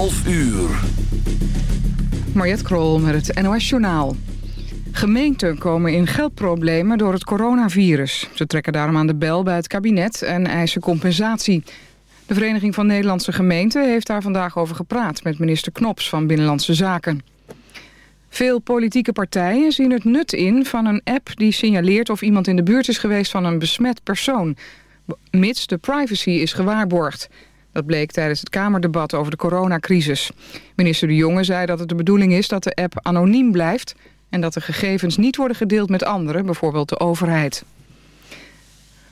11 uur. Mariette Krol met het NOS Journaal. Gemeenten komen in geldproblemen door het coronavirus. Ze trekken daarom aan de bel bij het kabinet en eisen compensatie. De Vereniging van Nederlandse Gemeenten heeft daar vandaag over gepraat... met minister Knops van Binnenlandse Zaken. Veel politieke partijen zien het nut in van een app die signaleert... of iemand in de buurt is geweest van een besmet persoon... mits de privacy is gewaarborgd. Dat bleek tijdens het Kamerdebat over de coronacrisis. Minister De Jonge zei dat het de bedoeling is dat de app anoniem blijft... en dat de gegevens niet worden gedeeld met anderen, bijvoorbeeld de overheid.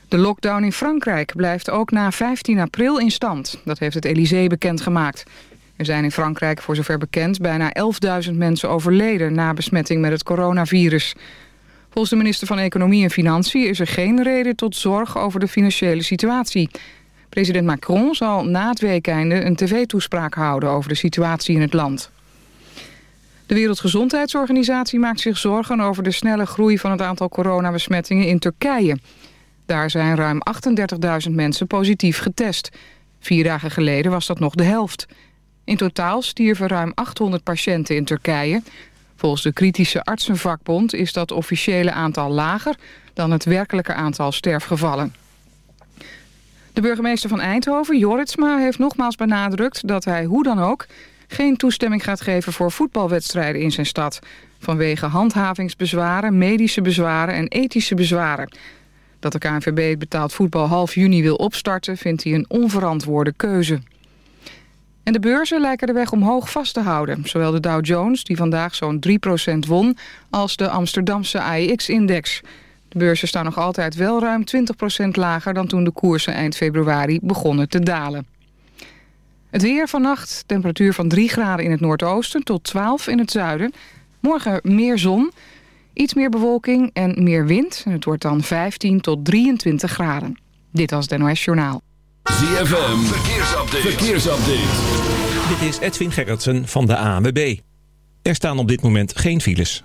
De lockdown in Frankrijk blijft ook na 15 april in stand. Dat heeft het Elysée bekendgemaakt. Er zijn in Frankrijk voor zover bekend bijna 11.000 mensen overleden... na besmetting met het coronavirus. Volgens de minister van Economie en Financiën is er geen reden tot zorg over de financiële situatie... President Macron zal na het weekeinde een tv-toespraak houden over de situatie in het land. De Wereldgezondheidsorganisatie maakt zich zorgen over de snelle groei van het aantal coronabesmettingen in Turkije. Daar zijn ruim 38.000 mensen positief getest. Vier dagen geleden was dat nog de helft. In totaal stierven ruim 800 patiënten in Turkije. Volgens de kritische artsenvakbond is dat officiële aantal lager dan het werkelijke aantal sterfgevallen. De burgemeester van Eindhoven, Joritsma, heeft nogmaals benadrukt dat hij hoe dan ook geen toestemming gaat geven voor voetbalwedstrijden in zijn stad. Vanwege handhavingsbezwaren, medische bezwaren en ethische bezwaren. Dat de KNVB betaald voetbal half juni wil opstarten vindt hij een onverantwoorde keuze. En de beurzen lijken de weg omhoog vast te houden. Zowel de Dow Jones, die vandaag zo'n 3% won, als de Amsterdamse AEX-index. De beurzen staan nog altijd wel ruim 20% lager dan toen de koersen eind februari begonnen te dalen. Het weer vannacht, temperatuur van 3 graden in het noordoosten tot 12 in het zuiden. Morgen meer zon, iets meer bewolking en meer wind. En het wordt dan 15 tot 23 graden. Dit was het NOS Journaal. ZFM, verkeersupdate. verkeersupdate. Dit is Edwin Gerritsen van de ANWB. Er staan op dit moment geen files.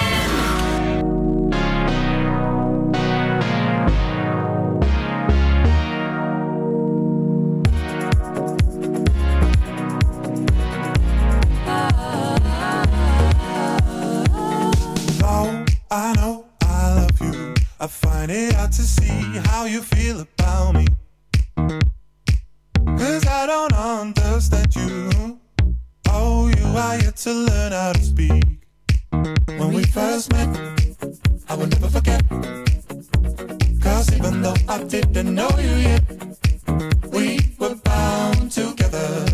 it hard to see how you feel about me. Cause I don't understand you. Oh, you are yet to learn how to speak. When we first met, I will never forget. Cause even though I didn't know you yet, we were bound together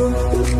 tudo.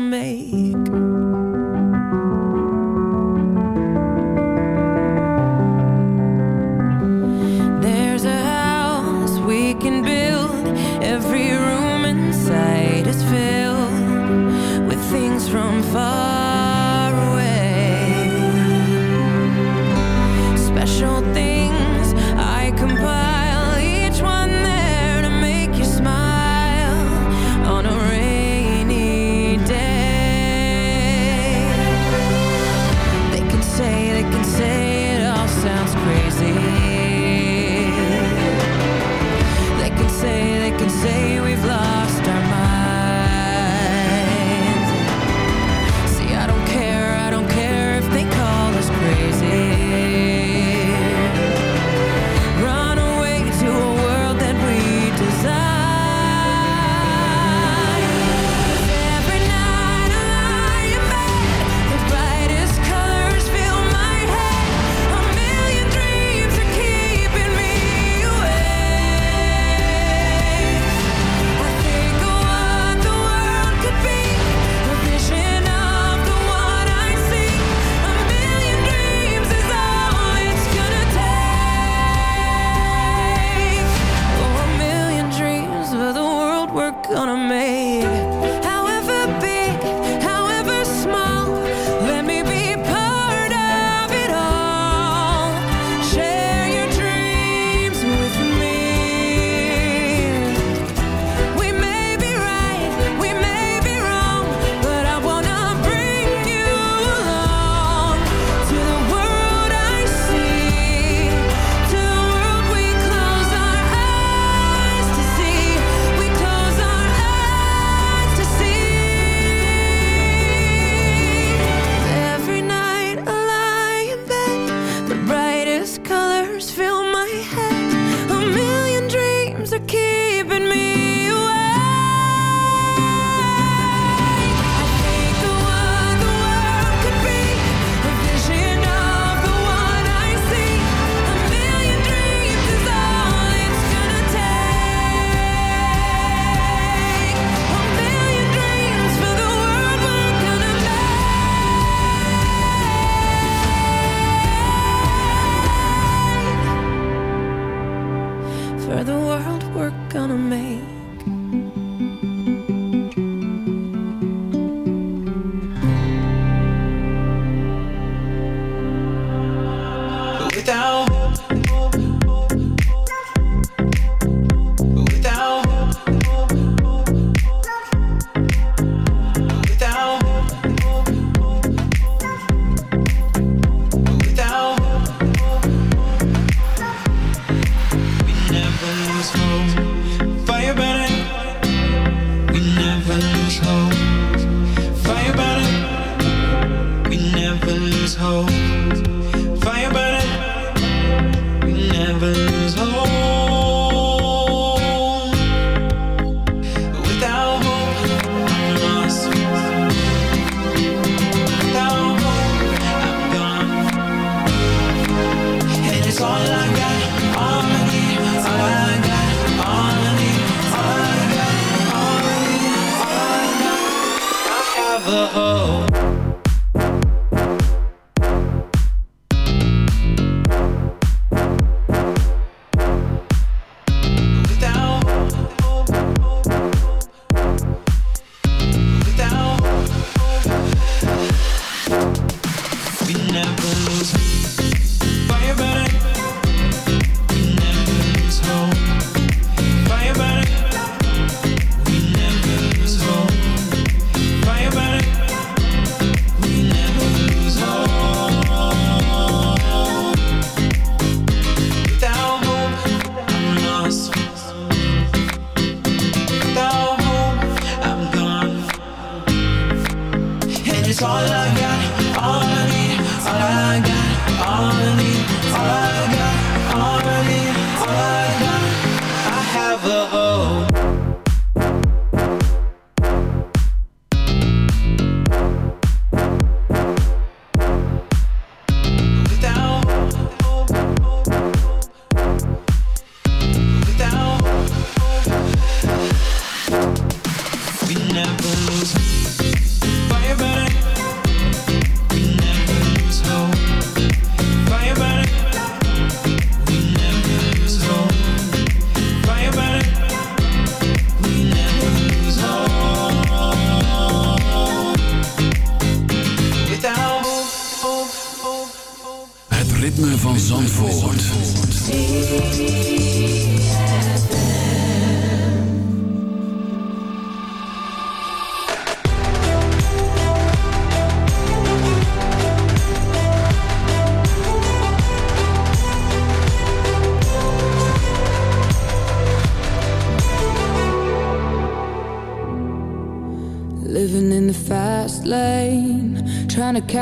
make.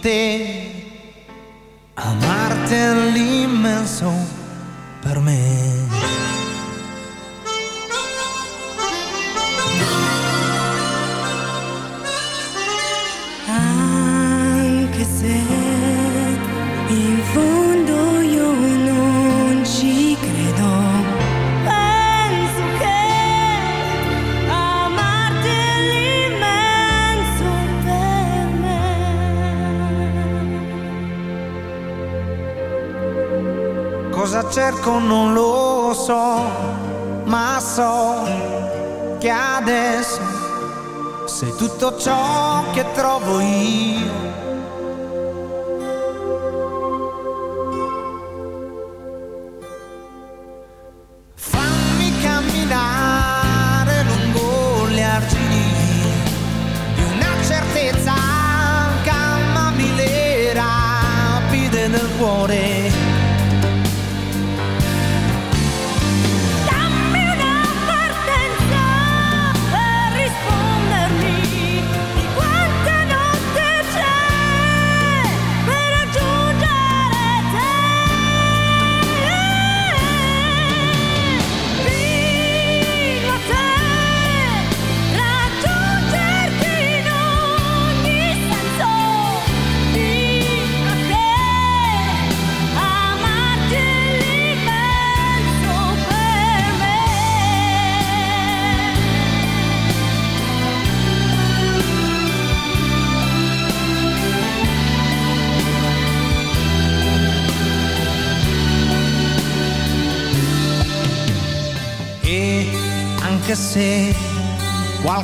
ter.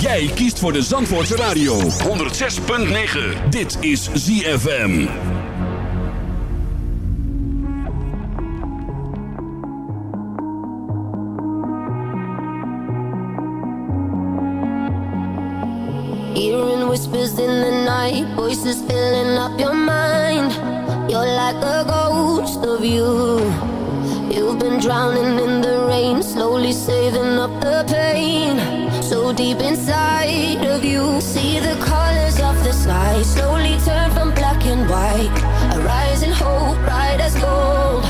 jij kiest voor de Zandvoortse Radio. 106.9. Dit is ZFM. Hearing whispers in the night. Voices filling up your mind. You're like a ghost of you. You've been drowning in the rain. Slowly saving up the pain. so deep inside of you. See the colors of the sky slowly turn from black and white. A rising hope, bright as gold.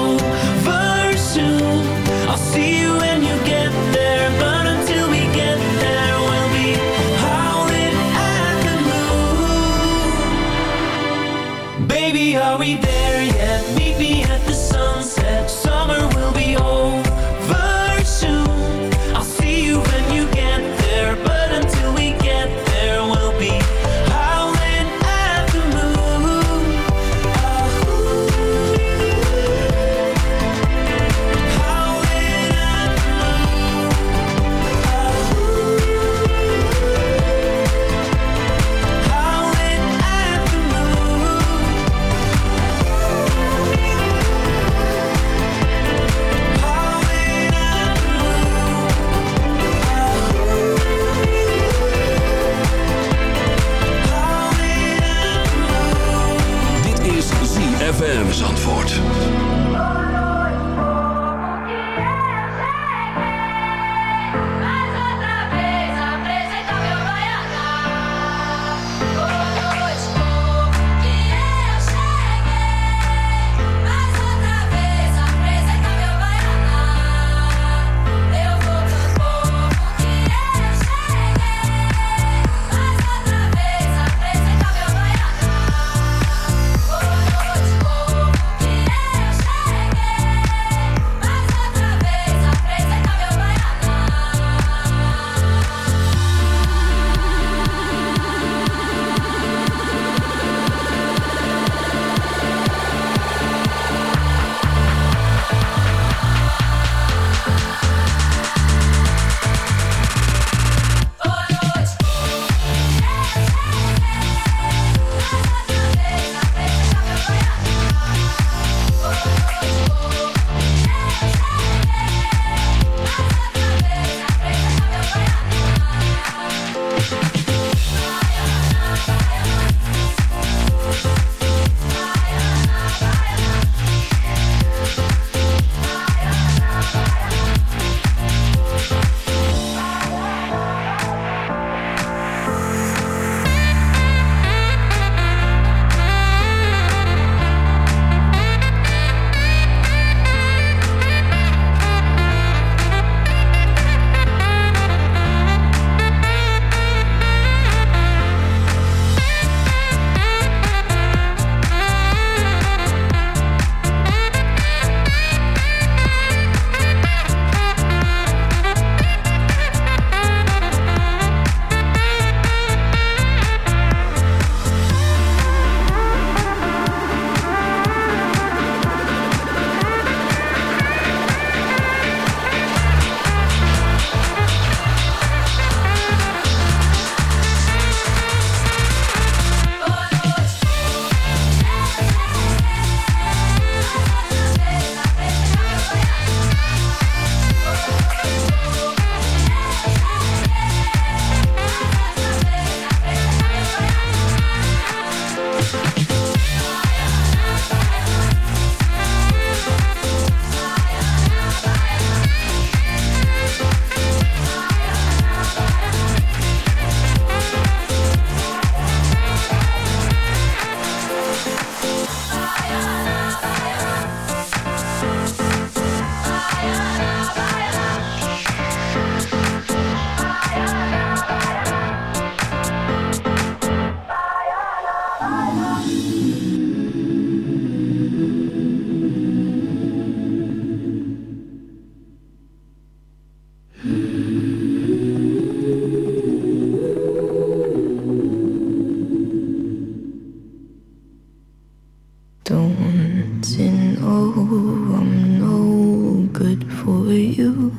good for you.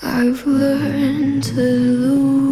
I've learned to lose.